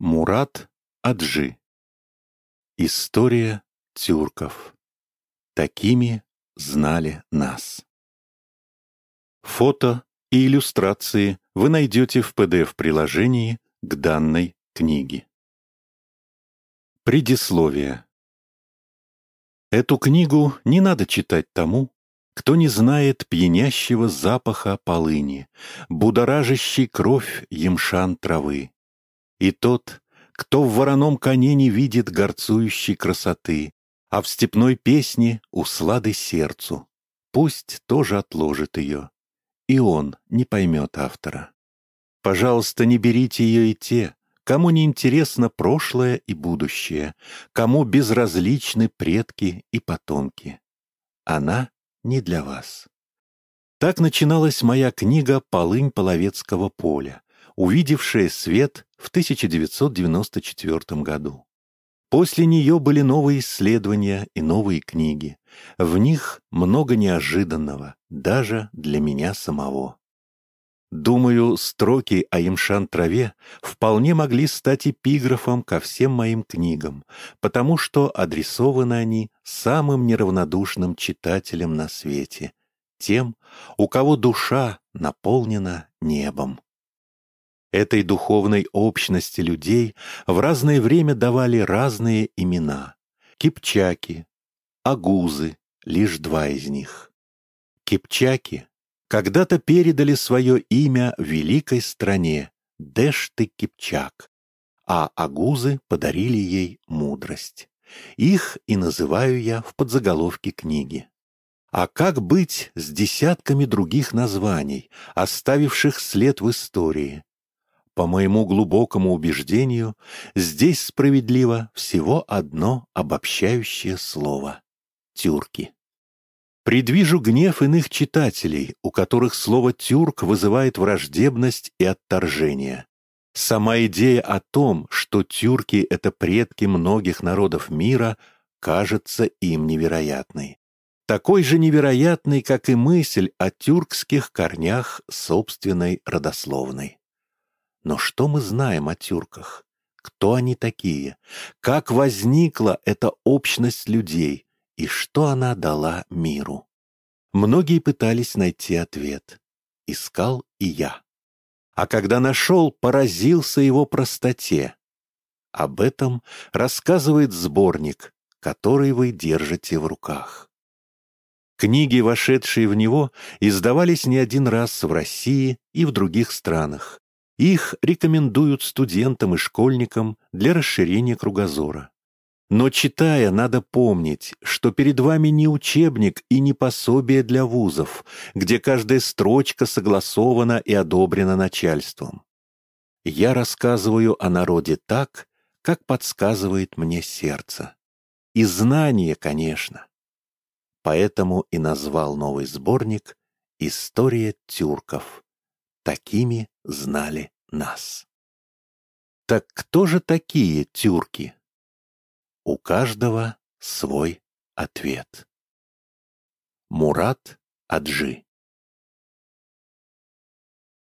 Мурат Аджи История тюрков Такими знали нас Фото и иллюстрации вы найдете в PDF-приложении к данной книге. Предисловие Эту книгу не надо читать тому, кто не знает пьянящего запаха полыни, будоражащей кровь емшан травы. И тот, кто в вороном коне не видит горцующей красоты, а в степной песне услады сердцу, пусть тоже отложит ее, и он не поймет автора. Пожалуйста, не берите ее и те, кому не интересно прошлое и будущее, кому безразличны предки и потомки. Она не для вас. Так начиналась моя книга «Полынь Половецкого поля», увидевшая свет в 1994 году. После нее были новые исследования и новые книги. В них много неожиданного, даже для меня самого. Думаю, строки о Имшан-траве вполне могли стать эпиграфом ко всем моим книгам, потому что адресованы они самым неравнодушным читателям на свете, тем, у кого душа наполнена небом. Этой духовной общности людей в разное время давали разные имена. Кипчаки, Агузы, лишь два из них. Кипчаки когда-то передали свое имя великой стране Дэшты-Кипчак, а Агузы подарили ей мудрость. Их и называю я в подзаголовке книги. А как быть с десятками других названий, оставивших след в истории? По моему глубокому убеждению, здесь справедливо всего одно обобщающее слово — тюрки. Предвижу гнев иных читателей, у которых слово «тюрк» вызывает враждебность и отторжение. Сама идея о том, что тюрки — это предки многих народов мира, кажется им невероятной. Такой же невероятной, как и мысль о тюркских корнях собственной родословной. Но что мы знаем о тюрках? Кто они такие? Как возникла эта общность людей? и что она дала миру. Многие пытались найти ответ. Искал и я. А когда нашел, поразился его простоте. Об этом рассказывает сборник, который вы держите в руках. Книги, вошедшие в него, издавались не один раз в России и в других странах. Их рекомендуют студентам и школьникам для расширения кругозора. Но читая, надо помнить, что перед вами не учебник и не пособие для вузов, где каждая строчка согласована и одобрена начальством. Я рассказываю о народе так, как подсказывает мне сердце. И знание, конечно. Поэтому и назвал новый сборник «История тюрков». Такими знали нас. Так кто же такие тюрки? У каждого свой ответ. Мурат Аджи